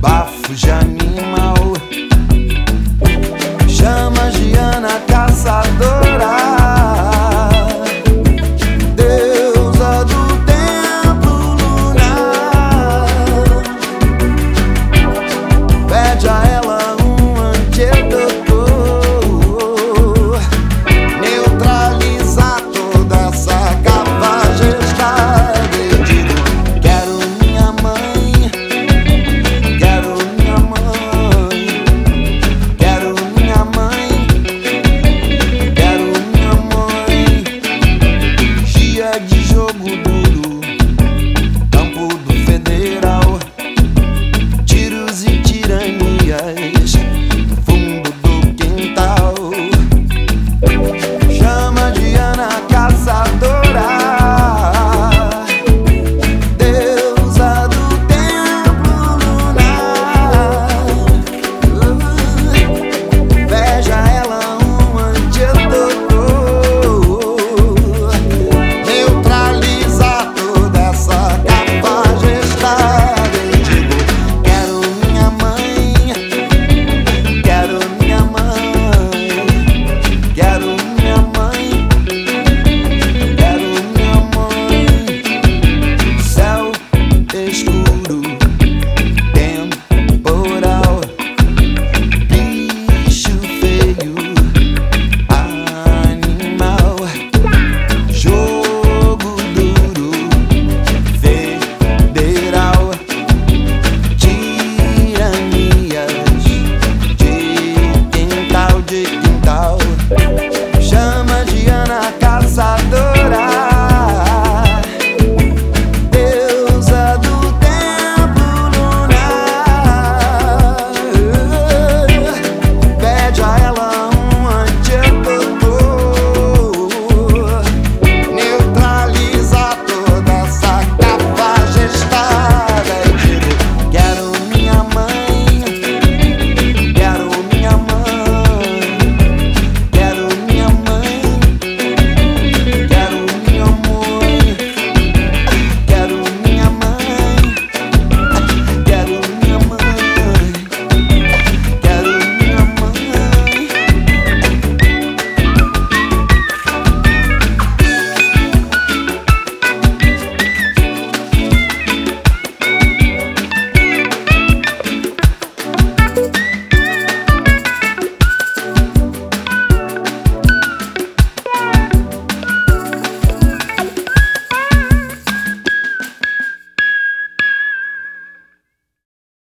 bafo de anima. mudou.